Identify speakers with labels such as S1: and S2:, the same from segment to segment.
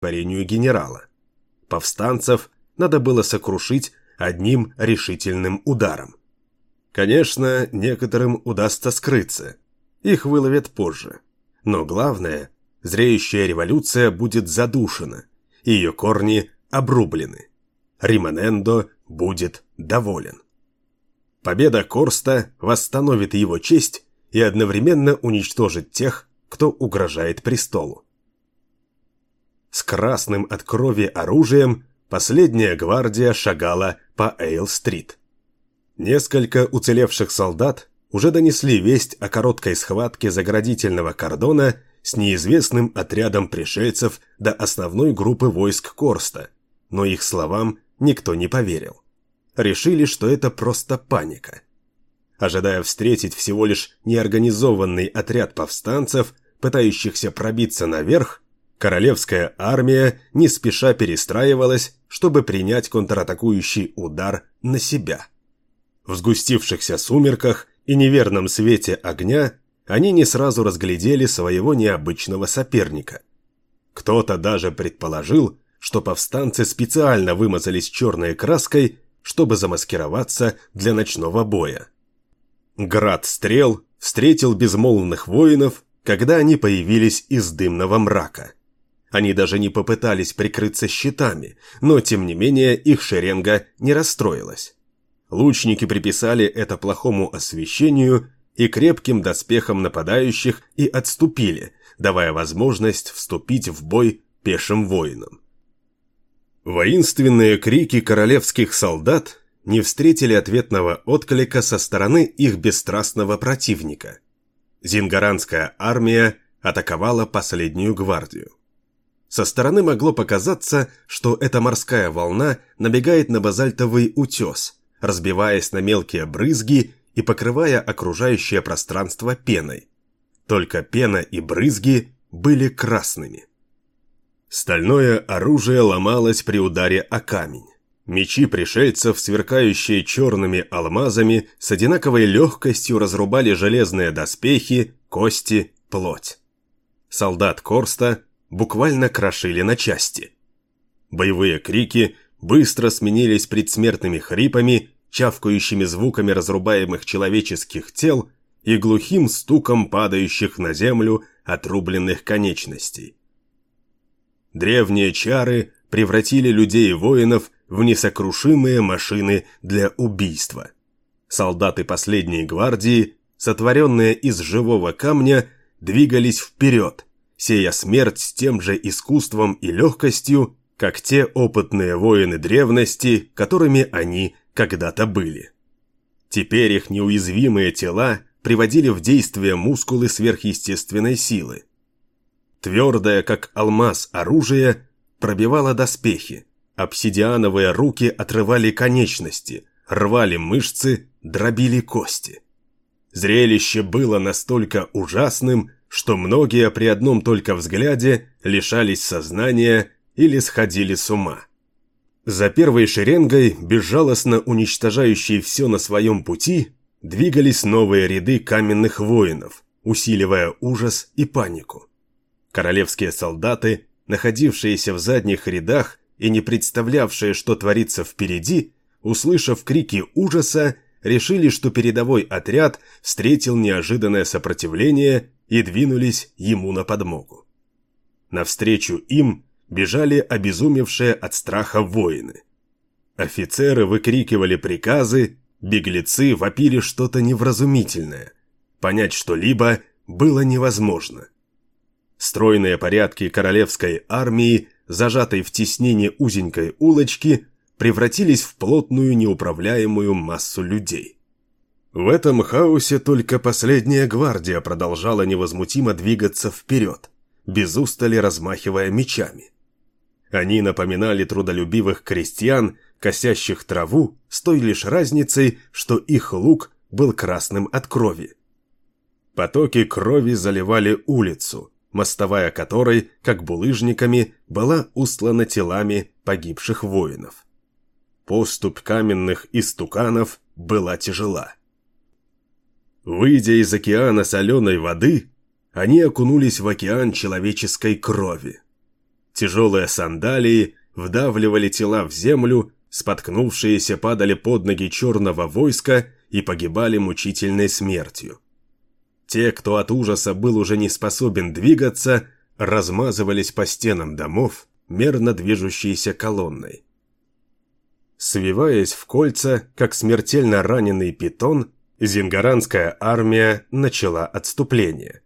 S1: творению генерала. Повстанцев надо было сокрушить одним решительным ударом. Конечно, некоторым удастся скрыться. Их выловят позже. Но главное, зреющая революция будет задушена, и ее корни обрублены. Римонендо будет доволен. Победа Корста восстановит его честь и одновременно уничтожит тех, кто угрожает престолу. С красным от крови оружием последняя гвардия шагала по Эйл-стрит. Несколько уцелевших солдат уже донесли весть о короткой схватке заградительного кордона с неизвестным отрядом пришельцев до основной группы войск Корста, но их словам никто не поверил. Решили, что это просто паника. Ожидая встретить всего лишь неорганизованный отряд повстанцев, пытающихся пробиться наверх, королевская армия не спеша перестраивалась, чтобы принять контратакующий удар на себя. В сгустившихся сумерках и неверном свете огня они не сразу разглядели своего необычного соперника. Кто-то даже предположил, что повстанцы специально вымазались черной краской, чтобы замаскироваться для ночного боя. Град стрел встретил безмолвных воинов, когда они появились из дымного мрака. Они даже не попытались прикрыться щитами, но тем не менее их шеренга не расстроилась. Лучники приписали это плохому освещению и крепким доспехам нападающих и отступили, давая возможность вступить в бой пешим воинам. Воинственные крики королевских солдат не встретили ответного отклика со стороны их бесстрастного противника. Зингаранская армия атаковала последнюю гвардию. Со стороны могло показаться, что эта морская волна набегает на базальтовый утес, разбиваясь на мелкие брызги и покрывая окружающее пространство пеной. Только пена и брызги были красными. Стальное оружие ломалось при ударе о камень. Мечи пришельцев, сверкающие черными алмазами, с одинаковой легкостью разрубали железные доспехи, кости, плоть. Солдат Корста буквально крошили на части. Боевые крики быстро сменились предсмертными хрипами, чавкающими звуками разрубаемых человеческих тел и глухим стуком падающих на землю отрубленных конечностей. Древние чары превратили людей и воинов в несокрушимые машины для убийства. Солдаты последней гвардии, сотворенные из живого камня, двигались вперед, сея смерть с тем же искусством и легкостью, как те опытные воины древности, которыми они когда-то были. Теперь их неуязвимые тела приводили в действие мускулы сверхъестественной силы. Твердое, как алмаз, оружие пробивало доспехи, обсидиановые руки отрывали конечности, рвали мышцы, дробили кости. Зрелище было настолько ужасным, что многие при одном только взгляде лишались сознания или сходили с ума. За первой шеренгой, безжалостно уничтожающей все на своем пути, двигались новые ряды каменных воинов, усиливая ужас и панику. Королевские солдаты, находившиеся в задних рядах и не представлявшие, что творится впереди, услышав крики ужаса, решили, что передовой отряд встретил неожиданное сопротивление и двинулись ему на подмогу. Навстречу им бежали обезумевшие от страха воины. Офицеры выкрикивали приказы, беглецы вопили что-то невразумительное. Понять что-либо было невозможно. Стройные порядки королевской армии, зажатой в теснении узенькой улочки, превратились в плотную неуправляемую массу людей. В этом хаосе только последняя гвардия продолжала невозмутимо двигаться вперед, без устали размахивая мечами. Они напоминали трудолюбивых крестьян, косящих траву, с той лишь разницей, что их лук был красным от крови. Потоки крови заливали улицу, мостовая которой, как булыжниками, была устлана телами погибших воинов. Поступь каменных истуканов была тяжела. Выйдя из океана соленой воды, они окунулись в океан человеческой крови. Тяжелые сандалии вдавливали тела в землю, споткнувшиеся падали под ноги черного войска и погибали мучительной смертью. Те, кто от ужаса был уже не способен двигаться, размазывались по стенам домов, мерно движущейся колонной. Свиваясь в кольца, как смертельно раненый питон, Зингаранская армия начала отступление.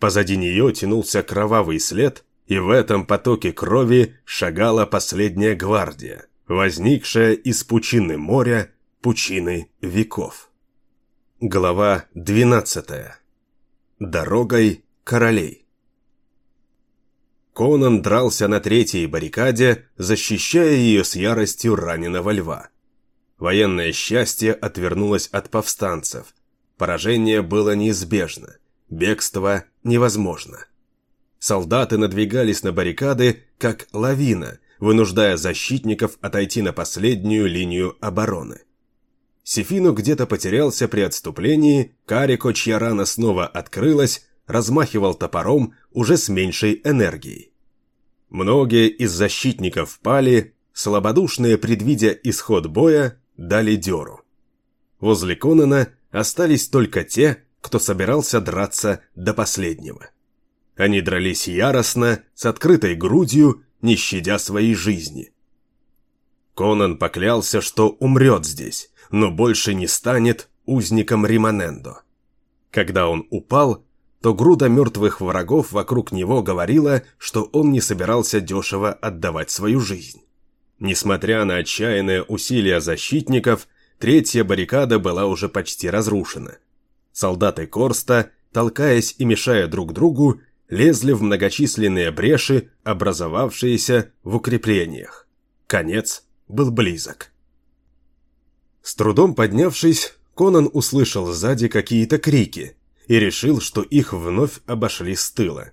S1: Позади нее тянулся кровавый след, и в этом потоке крови шагала последняя гвардия, возникшая из пучины моря, пучины веков. Глава 12. Дорогой королей. Конан дрался на третьей баррикаде, защищая ее с яростью раненого льва. Военное счастье отвернулось от повстанцев. Поражение было неизбежно, бегство невозможно. Солдаты надвигались на баррикады, как лавина, вынуждая защитников отойти на последнюю линию обороны. Сефину где-то потерялся при отступлении, Карико, чья рана снова открылась, размахивал топором уже с меньшей энергией. Многие из защитников пали, слабодушные, предвидя исход боя, дали дёру. Возле Конана остались только те, кто собирался драться до последнего. Они дрались яростно, с открытой грудью, не щадя своей жизни. Конан поклялся, что умрет здесь, но больше не станет узником Римонендо. Когда он упал, то груда мертвых врагов вокруг него говорила, что он не собирался дешево отдавать свою жизнь. Несмотря на отчаянные усилия защитников, третья баррикада была уже почти разрушена. Солдаты Корста, толкаясь и мешая друг другу, лезли в многочисленные бреши, образовавшиеся в укреплениях. Конец был близок. С трудом поднявшись, Конан услышал сзади какие-то крики и решил, что их вновь обошли с тыла.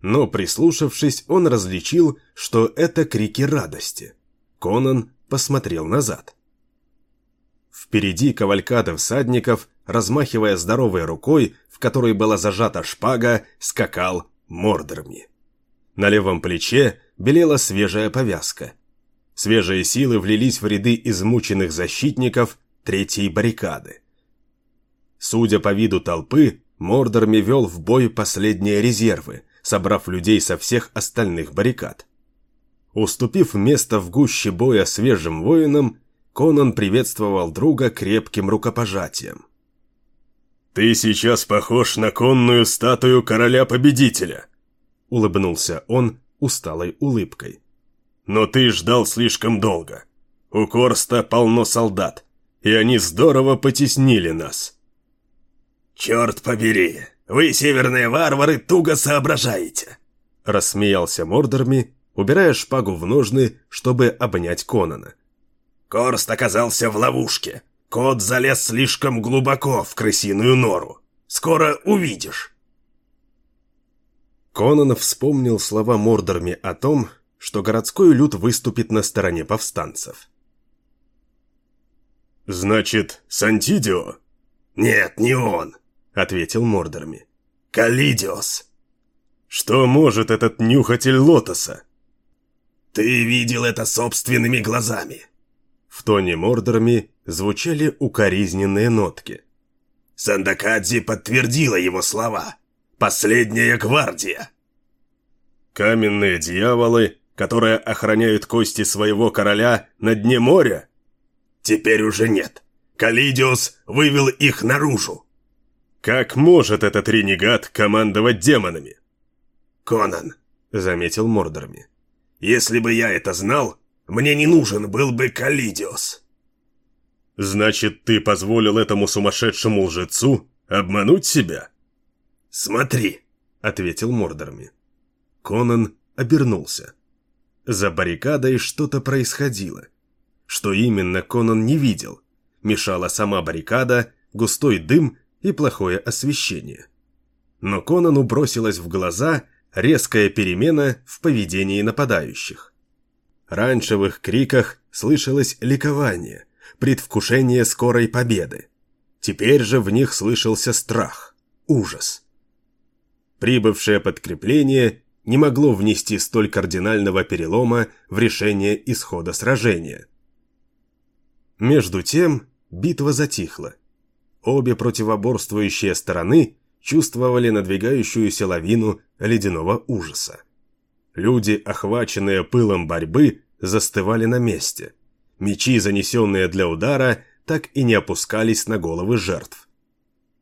S1: Но, прислушавшись, он различил, что это крики радости. Конан посмотрел назад. Впереди кавалькада всадников, размахивая здоровой рукой, в которой была зажата шпага, скакал Мордорми. На левом плече белела свежая повязка. Свежие силы влились в ряды измученных защитников третьей баррикады. Судя по виду толпы, Мордорми вел в бой последние резервы, собрав людей со всех остальных баррикад. Уступив место в гуще боя свежим воинам, Конан приветствовал друга крепким рукопожатием. «Ты сейчас похож на конную статую короля-победителя», — улыбнулся он усталой улыбкой. «Но ты ждал слишком долго. У Корста полно солдат, и они здорово потеснили нас». «Черт побери, вы, северные варвары, туго соображаете», — рассмеялся Мордорми, убирая шпагу в ножны, чтобы обнять Конана. «Корст оказался в ловушке. Кот залез слишком глубоко в крысиную нору. Скоро увидишь». Конан вспомнил слова Мордорми о том, что городской люд выступит на стороне повстанцев. «Значит, Сантидио?» «Нет, не он», — ответил Мордорми. «Калидиос». «Что может этот нюхатель лотоса?» «Ты видел это собственными глазами!» В тоне Мордорми звучали укоризненные нотки. Сандакадзи подтвердила его слова. «Последняя гвардия!» «Каменные дьяволы, которые охраняют кости своего короля на дне моря?» «Теперь уже нет. Калидиус вывел их наружу». «Как может этот ренегат командовать демонами?» «Конан», — заметил Мордорми. Если бы я это знал, мне не нужен был бы Калидиос. Значит, ты позволил этому сумасшедшему лжецу обмануть себя? Смотри, ответил Мордорми. Конан обернулся. За баррикадой что-то происходило. Что именно, Конан не видел. Мешала сама баррикада, густой дым и плохое освещение. Но Конану бросилось в глаза резкая перемена в поведении нападающих. Раньше в их криках слышалось ликование, предвкушение скорой победы. Теперь же в них слышался страх, ужас. Прибывшее подкрепление не могло внести столь кардинального перелома в решение исхода сражения. Между тем битва затихла. Обе противоборствующие стороны чувствовали надвигающуюся лавину ледяного ужаса. Люди, охваченные пылом борьбы, застывали на месте. Мечи, занесенные для удара, так и не опускались на головы жертв.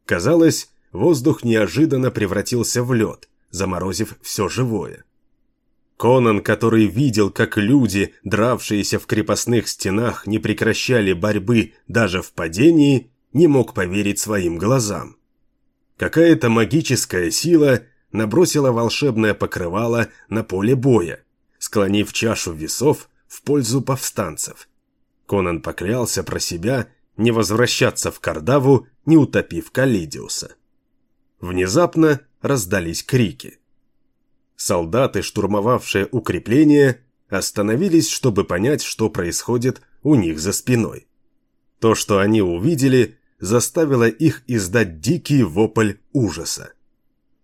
S1: Казалось, воздух неожиданно превратился в лед, заморозив все живое. Конан, который видел, как люди, дравшиеся в крепостных стенах, не прекращали борьбы даже в падении, не мог поверить своим глазам. Какая-то магическая сила набросила волшебное покрывало на поле боя, склонив чашу весов в пользу повстанцев. Конан поклялся про себя не возвращаться в Кардаву, не утопив Калидиуса. Внезапно раздались крики. Солдаты, штурмовавшие укрепление, остановились, чтобы понять, что происходит у них за спиной. То, что они увидели, заставило их издать дикий вопль ужаса.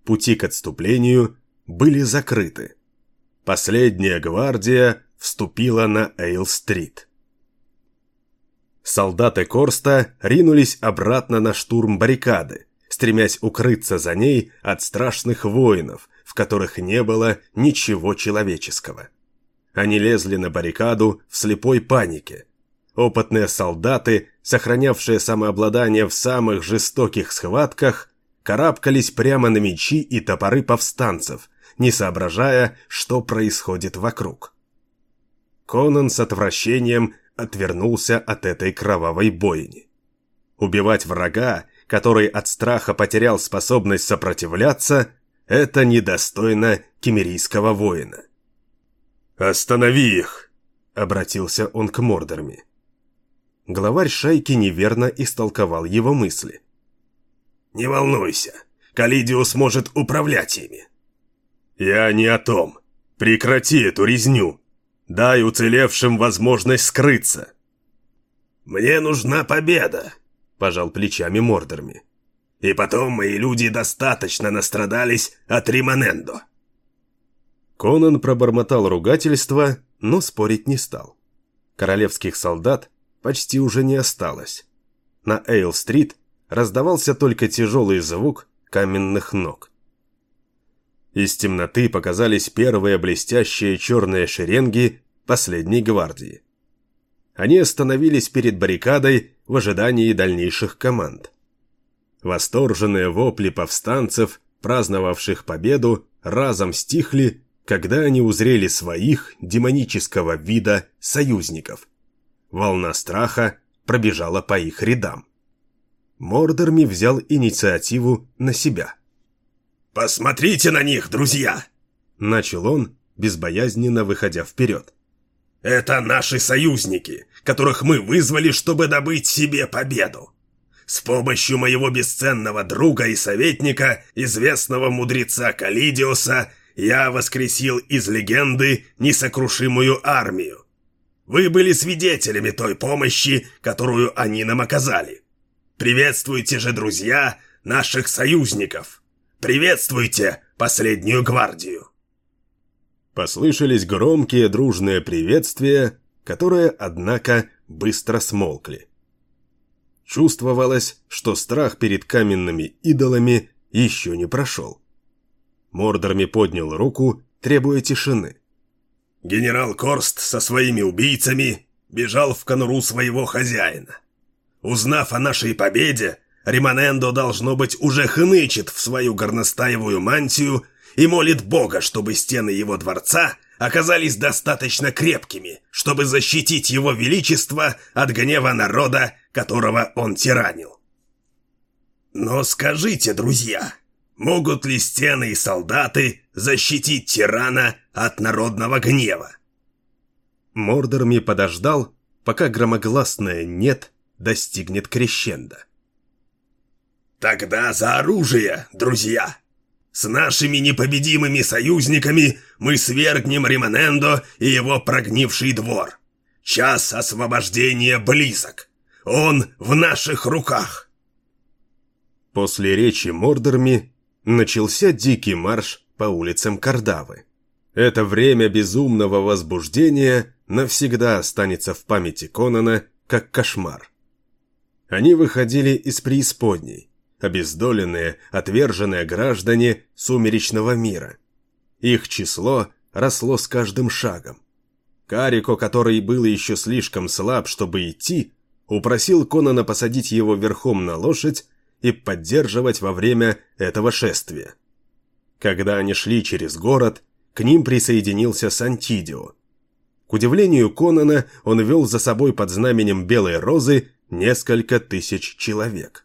S1: Пути к отступлению были закрыты. Последняя гвардия вступила на Эйл-стрит. Солдаты Корста ринулись обратно на штурм баррикады, стремясь укрыться за ней от страшных воинов, в которых не было ничего человеческого. Они лезли на баррикаду в слепой панике. Опытные солдаты, сохранявшие самообладание в самых жестоких схватках, карабкались прямо на мечи и топоры повстанцев, не соображая, что происходит вокруг. Конан с отвращением отвернулся от этой кровавой бойни. Убивать врага, который от страха потерял способность сопротивляться, это недостойно кемерийского воина. «Останови их!» — обратился он к Мордорме. Главарь шайки неверно истолковал его мысли. «Не волнуйся, Калидиус может управлять ими». «Я не о том. Прекрати эту резню!» Дай уцелевшим возможность скрыться. Мне нужна победа, пожал плечами Мордорми. И потом мои люди достаточно настрадались от Римонендо. Конан пробормотал ругательство, но спорить не стал. Королевских солдат почти уже не осталось. На Эйл-стрит раздавался только тяжелый звук каменных ног. Из темноты показались первые блестящие черные шеренги последней гвардии. Они остановились перед баррикадой в ожидании дальнейших команд. Восторженные вопли повстанцев, праздновавших победу, разом стихли, когда они узрели своих демонического вида союзников. Волна страха пробежала по их рядам. Мордорми взял инициативу на себя. «Посмотрите на них, друзья!» Начал он, безбоязненно выходя вперед. Это наши союзники, которых мы вызвали, чтобы добыть себе победу. С помощью моего бесценного друга и советника, известного мудреца Калидиуса, я воскресил из легенды несокрушимую армию. Вы были свидетелями той помощи, которую они нам оказали. Приветствуйте же, друзья, наших союзников. Приветствуйте последнюю гвардию. Послышались громкие дружные приветствия, которые, однако, быстро смолкли. Чувствовалось, что страх перед каменными идолами еще не прошел. Мордорми поднял руку, требуя тишины. Генерал Корст со своими убийцами бежал в конуру своего хозяина. Узнав о нашей победе, Римонендо, должно быть, уже хнычет в свою горностаевую мантию и молит Бога, чтобы стены его дворца оказались достаточно крепкими, чтобы защитить его величество от гнева народа, которого он тиранил. Но скажите, друзья, могут ли стены и солдаты защитить тирана от народного гнева? Мордорми подождал, пока громогласное «нет» достигнет крещенда. «Тогда за оружие, друзья!» С нашими непобедимыми союзниками мы свергнем Римонендо и его прогнивший двор. Час освобождения близок. Он в наших руках. После речи Мордорми начался дикий марш по улицам Кардавы. Это время безумного возбуждения навсегда останется в памяти Конана как кошмар. Они выходили из преисподней, обездоленные, отверженные граждане сумеречного мира. Их число росло с каждым шагом. Карико, который был еще слишком слаб, чтобы идти, упросил Конана посадить его верхом на лошадь и поддерживать во время этого шествия. Когда они шли через город, к ним присоединился Сантидио. К удивлению Конана, он вел за собой под знаменем Белой Розы несколько тысяч человек.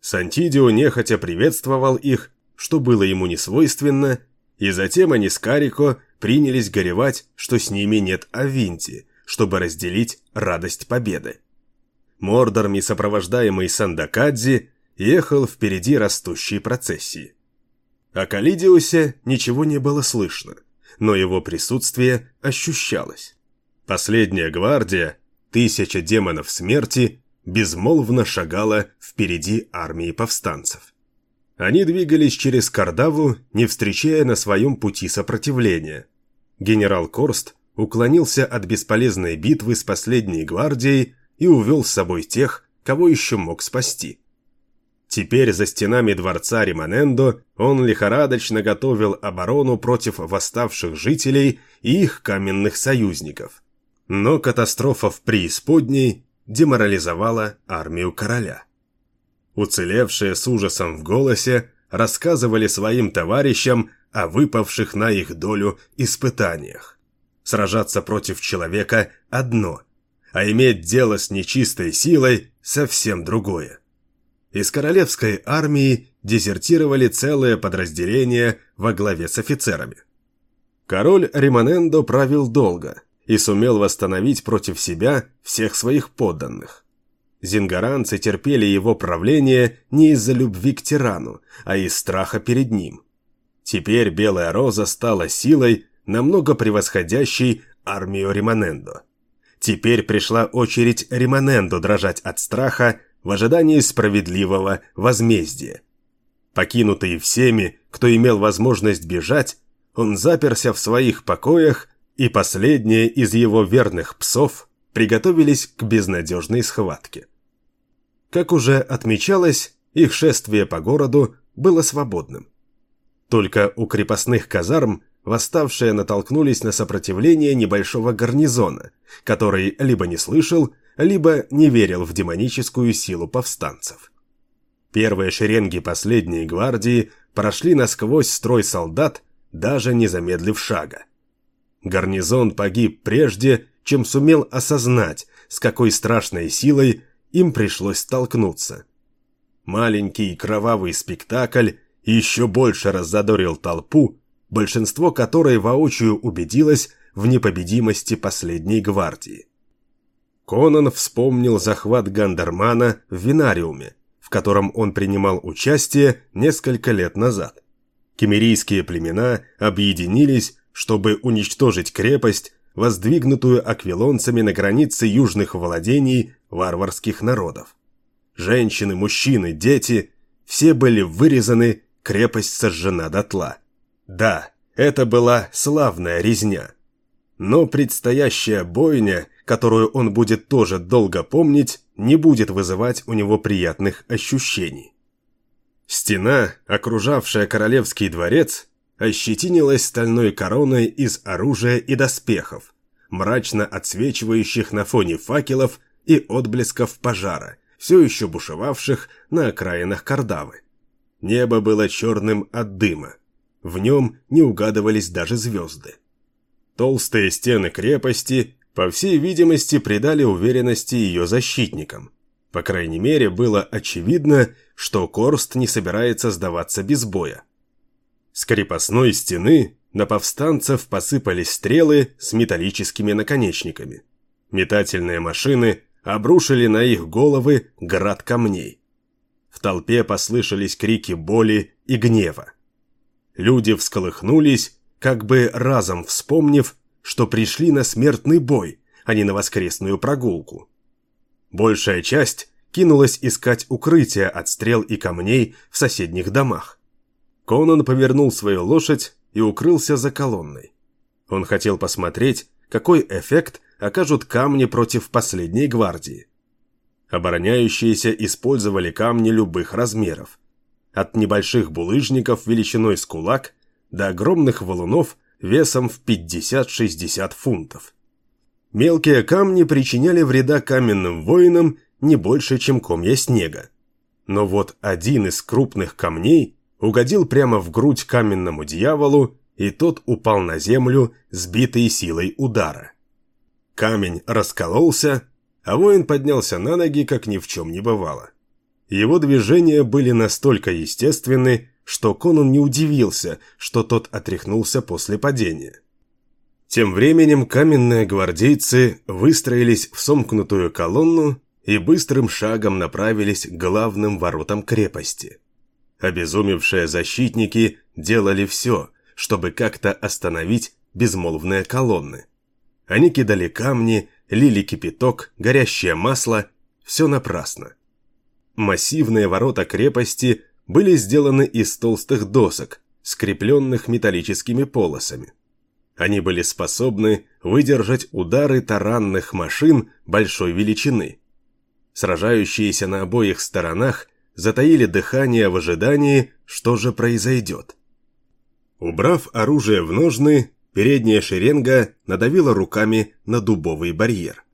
S1: Сантидио нехотя приветствовал их, что было ему не свойственно, и затем они с Карико принялись горевать, что с ними нет Авинти, чтобы разделить радость победы. Мордорми, сопровождаемый Сандакадзи, ехал впереди растущей процессии. О Калидиусе ничего не было слышно, но его присутствие ощущалось. Последняя гвардия, тысяча демонов смерти, безмолвно шагала впереди армии повстанцев. Они двигались через Кардаву, не встречая на своем пути сопротивления. Генерал Корст уклонился от бесполезной битвы с последней гвардией и увел с собой тех, кого еще мог спасти. Теперь за стенами дворца Римонендо он лихорадочно готовил оборону против восставших жителей и их каменных союзников. Но катастрофа в преисподней деморализовала армию короля. Уцелевшие с ужасом в голосе рассказывали своим товарищам о выпавших на их долю испытаниях. Сражаться против человека – одно, а иметь дело с нечистой силой – совсем другое. Из королевской армии дезертировали целые подразделения во главе с офицерами. Король Римонендо правил долго и сумел восстановить против себя всех своих подданных. Зингаранцы терпели его правление не из-за любви к тирану, а из страха перед ним. Теперь Белая Роза стала силой, намного превосходящей армию Римонендо. Теперь пришла очередь Римонендо дрожать от страха в ожидании справедливого возмездия. Покинутый всеми, кто имел возможность бежать, он заперся в своих покоях, и последние из его верных псов приготовились к безнадежной схватке. Как уже отмечалось, их шествие по городу было свободным. Только у крепостных казарм восставшие натолкнулись на сопротивление небольшого гарнизона, который либо не слышал, либо не верил в демоническую силу повстанцев. Первые шеренги последней гвардии прошли насквозь строй солдат, даже не замедлив шага. Гарнизон погиб прежде, чем сумел осознать, с какой страшной силой им пришлось столкнуться. Маленький кровавый спектакль еще больше раззадорил толпу, большинство которой воочию убедилось в непобедимости последней гвардии. Конан вспомнил захват Гандермана в Винариуме, в котором он принимал участие несколько лет назад. Кемерийские племена объединились, чтобы уничтожить крепость, воздвигнутую аквилонцами на границе южных владений варварских народов. Женщины, мужчины, дети – все были вырезаны, крепость сожжена дотла. Да, это была славная резня. Но предстоящая бойня которую он будет тоже долго помнить, не будет вызывать у него приятных ощущений. Стена, окружавшая королевский дворец, ощетинилась стальной короной из оружия и доспехов, мрачно отсвечивающих на фоне факелов и отблесков пожара, все еще бушевавших на окраинах Кардавы. Небо было черным от дыма. В нем не угадывались даже звезды. Толстые стены крепости по всей видимости, придали уверенности ее защитникам. По крайней мере, было очевидно, что Корст не собирается сдаваться без боя. С крепостной стены на повстанцев посыпались стрелы с металлическими наконечниками. Метательные машины обрушили на их головы град камней. В толпе послышались крики боли и гнева. Люди всколыхнулись, как бы разом вспомнив, что пришли на смертный бой, а не на воскресную прогулку. Большая часть кинулась искать укрытие от стрел и камней в соседних домах. Конан повернул свою лошадь и укрылся за колонной. Он хотел посмотреть, какой эффект окажут камни против последней гвардии. Обороняющиеся использовали камни любых размеров. От небольших булыжников величиной с кулак до огромных валунов весом в 50-60 фунтов. Мелкие камни причиняли вреда каменным воинам не больше, чем комья снега. Но вот один из крупных камней угодил прямо в грудь каменному дьяволу, и тот упал на землю, сбитый силой удара. Камень раскололся, а воин поднялся на ноги, как ни в чем не бывало. Его движения были настолько естественны, что Конан не удивился, что тот отряхнулся после падения. Тем временем каменные гвардейцы выстроились в сомкнутую колонну и быстрым шагом направились к главным воротам крепости. Обезумевшие защитники делали все, чтобы как-то остановить безмолвные колонны. Они кидали камни, лили кипяток, горящее масло – все напрасно. Массивные ворота крепости были сделаны из толстых досок, скрепленных металлическими полосами. Они были способны выдержать удары таранных машин большой величины. Сражающиеся на обоих сторонах затаили дыхание в ожидании, что же произойдет. Убрав оружие в ножны, передняя шеренга надавила руками на дубовый барьер.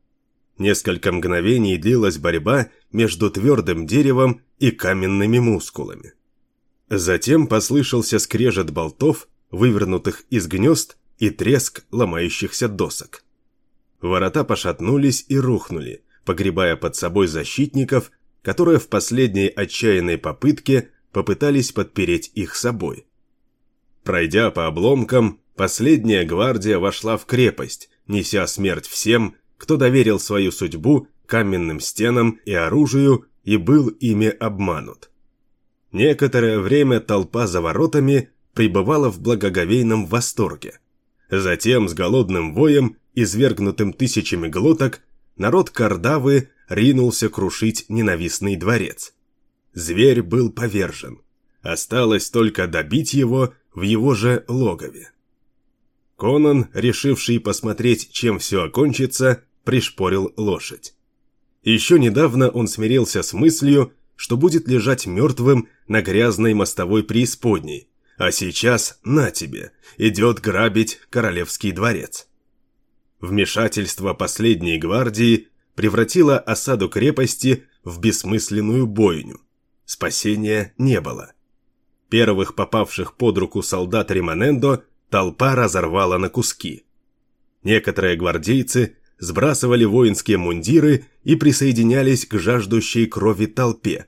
S1: Несколько мгновений длилась борьба между твердым деревом и каменными мускулами. Затем послышался скрежет болтов, вывернутых из гнезд, и треск ломающихся досок. Ворота пошатнулись и рухнули, погребая под собой защитников, которые в последней отчаянной попытке попытались подпереть их собой. Пройдя по обломкам, последняя гвардия вошла в крепость, неся смерть всем, кто доверил свою судьбу каменным стенам и оружию и был ими обманут. Некоторое время толпа за воротами пребывала в благоговейном восторге. Затем с голодным воем, извергнутым тысячами глоток, народ Кардавы ринулся крушить ненавистный дворец. Зверь был повержен. Осталось только добить его в его же логове. Конан, решивший посмотреть, чем все окончится, пришпорил лошадь. Еще недавно он смирился с мыслью, что будет лежать мертвым на грязной мостовой преисподней, а сейчас, на тебе, идет грабить королевский дворец. Вмешательство последней гвардии превратило осаду крепости в бессмысленную бойню. Спасения не было. Первых попавших под руку солдат Римонендо толпа разорвала на куски. Некоторые гвардейцы сбрасывали воинские мундиры и присоединялись к жаждущей крови толпе.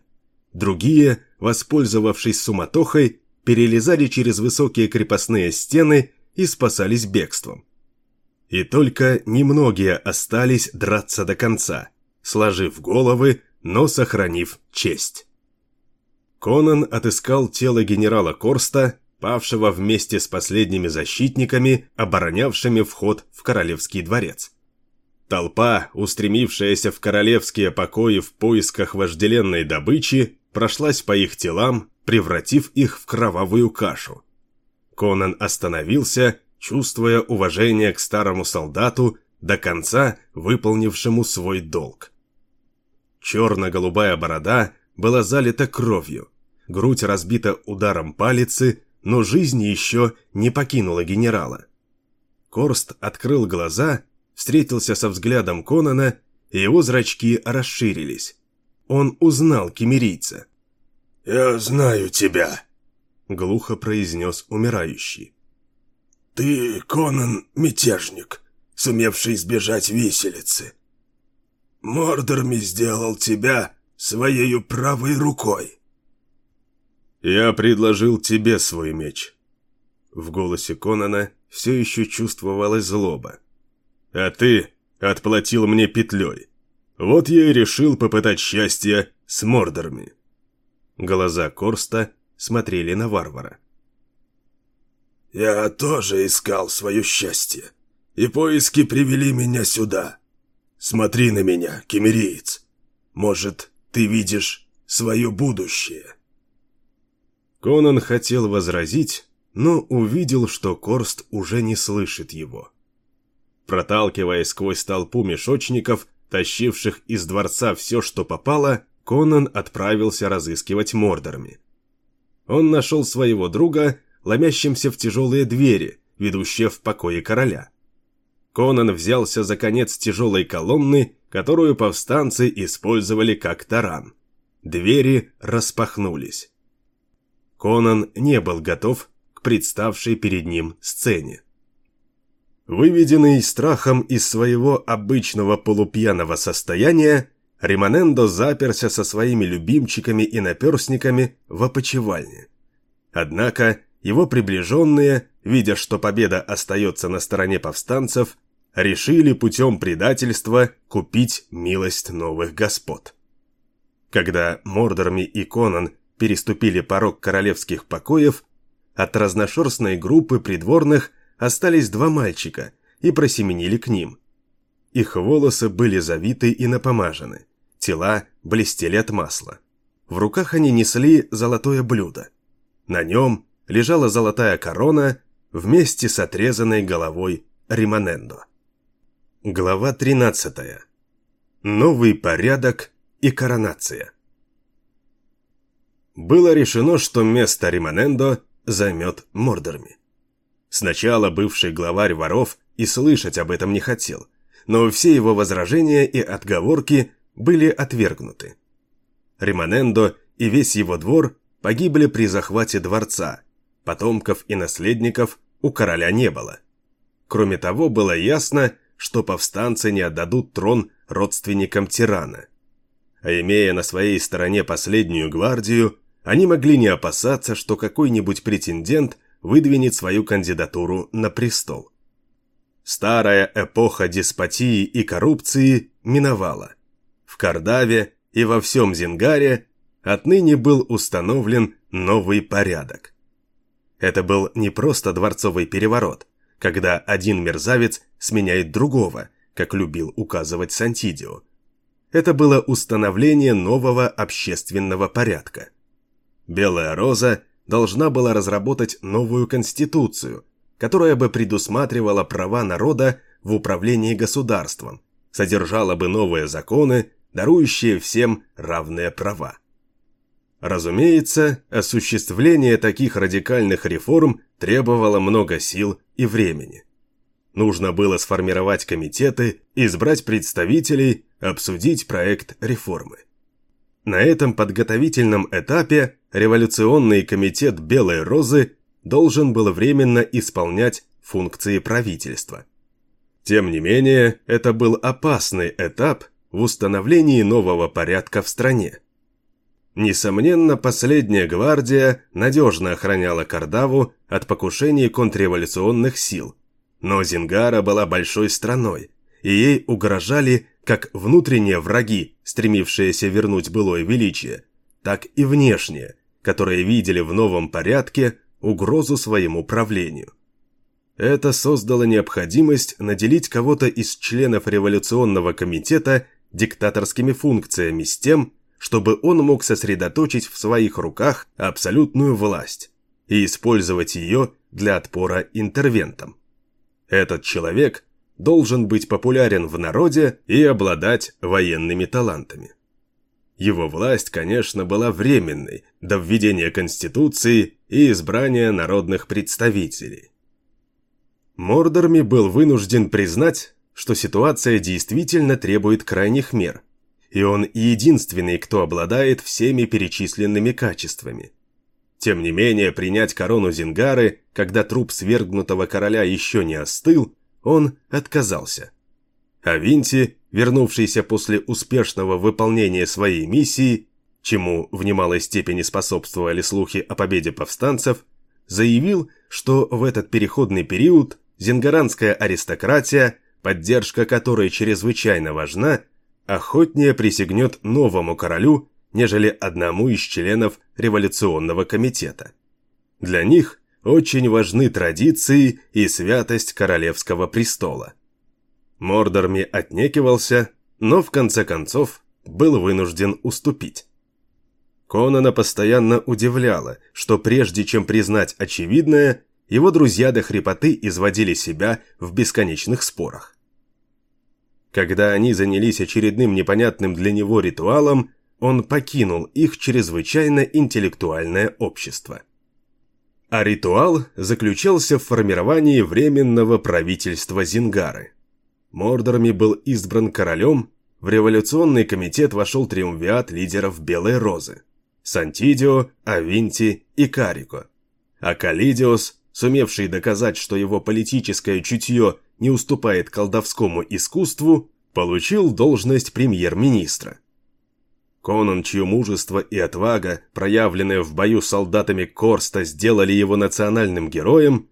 S1: Другие, воспользовавшись суматохой, перелезали через высокие крепостные стены и спасались бегством. И только немногие остались драться до конца, сложив головы, но сохранив честь. Конан отыскал тело генерала Корста, павшего вместе с последними защитниками, оборонявшими вход в королевский дворец. Толпа, устремившаяся в королевские покои в поисках вожделенной добычи, прошлась по их телам, превратив их в кровавую кашу. Конан остановился, чувствуя уважение к старому солдату, до конца выполнившему свой долг. Черно-голубая борода была залита кровью, грудь разбита ударом палицы, но жизнь еще не покинула генерала. Корст открыл глаза встретился со взглядом Конана, и его зрачки расширились. Он узнал кемерийца.
S2: «Я знаю тебя», —
S1: глухо произнес умирающий.
S2: «Ты, Конан, мятежник, сумевший избежать виселицы. Мордорми сделал тебя своей правой рукой».
S1: «Я предложил тебе свой меч». В голосе Конана все еще чувствовалась злоба а ты отплатил мне петлей. Вот я и решил попытать счастье с мордорами». Глаза Корста смотрели на варвара.
S2: «Я тоже искал свое счастье, и поиски привели меня сюда. Смотри на меня, кемериец. Может, ты видишь свое будущее?»
S1: Конан хотел возразить, но увидел, что Корст уже не слышит его. Проталкиваясь сквозь толпу мешочников, тащивших из дворца все, что попало, Конан отправился разыскивать Мордорми. Он нашел своего друга, ломящимся в тяжелые двери, ведущие в покое короля. Конан взялся за конец тяжелой колонны, которую повстанцы использовали как таран. Двери распахнулись. Конан не был готов к представшей перед ним сцене. Выведенный страхом из своего обычного полупьяного состояния, Римонендо заперся со своими любимчиками и наперсниками в опочивальне. Однако его приближенные, видя, что победа остается на стороне повстанцев, решили путем предательства купить милость новых господ. Когда Мордорми и Конан переступили порог королевских покоев, от разношерстной группы придворных остались два мальчика и просеменили к ним. Их волосы были завиты и напомажены, тела блестели от масла. В руках они несли золотое блюдо. На нем лежала золотая корона вместе с отрезанной головой Римонендо. Глава 13. Новый порядок и коронация. Было решено, что место Римонендо займет Мордорми. Сначала бывший главарь воров и слышать об этом не хотел, но все его возражения и отговорки были отвергнуты. Римонендо и весь его двор погибли при захвате дворца, потомков и наследников у короля не было. Кроме того, было ясно, что повстанцы не отдадут трон родственникам тирана. А имея на своей стороне последнюю гвардию, они могли не опасаться, что какой-нибудь претендент выдвинет свою кандидатуру на престол. Старая эпоха деспотии и коррупции миновала. В Кардаве и во всем Зингаре отныне был установлен новый порядок. Это был не просто дворцовый переворот – когда один мерзавец сменяет другого, как любил указывать Сантидио. Это было установление нового общественного порядка. Белая роза должна была разработать новую конституцию, которая бы предусматривала права народа в управлении государством, содержала бы новые законы, дарующие всем равные права. Разумеется, осуществление таких радикальных реформ требовало много сил и времени. Нужно было сформировать комитеты, избрать представителей, обсудить проект реформы. На этом подготовительном этапе революционный комитет Белой Розы должен был временно исполнять функции правительства. Тем не менее, это был опасный этап в установлении нового порядка в стране. Несомненно, последняя гвардия надежно охраняла Кардаву от покушений контрреволюционных сил, но Зингара была большой страной, и ей угрожали как внутренние враги, стремившиеся вернуть былое величие, так и внешние, которые видели в новом порядке угрозу своему правлению. Это создало необходимость наделить кого-то из членов революционного комитета диктаторскими функциями с тем, чтобы он мог сосредоточить в своих руках абсолютную власть и использовать ее для отпора интервентам. Этот человек должен быть популярен в народе и обладать военными талантами. Его власть, конечно, была временной до введения Конституции и избрания народных представителей. Мордорми был вынужден признать, что ситуация действительно требует крайних мер – и он единственный, кто обладает всеми перечисленными качествами. Тем не менее, принять корону Зингары, когда труп свергнутого короля еще не остыл, он отказался. А Винти, вернувшийся после успешного выполнения своей миссии, чему в немалой степени способствовали слухи о победе повстанцев, заявил, что в этот переходный период зингаранская аристократия, поддержка которой чрезвычайно важна, охотнее присягнет новому королю, нежели одному из членов революционного комитета. Для них очень важны традиции и святость королевского престола. Мордорми отнекивался, но в конце концов был вынужден уступить. Конана постоянно удивляло, что прежде чем признать очевидное, его друзья до хрипоты изводили себя в бесконечных спорах. Когда они занялись очередным непонятным для него ритуалом, он покинул их чрезвычайно интеллектуальное общество. А ритуал заключался в формировании временного правительства Зингары. Мордорами был избран королем, в революционный комитет вошел триумвиат лидеров Белой Розы – Сантидио, Авинти и Карико. А Калидиос, сумевший доказать, что его политическое чутье не уступает колдовскому искусству, получил должность премьер-министра. Конан, чье мужество и отвага, проявленные в бою солдатами Корста, сделали его национальным героем,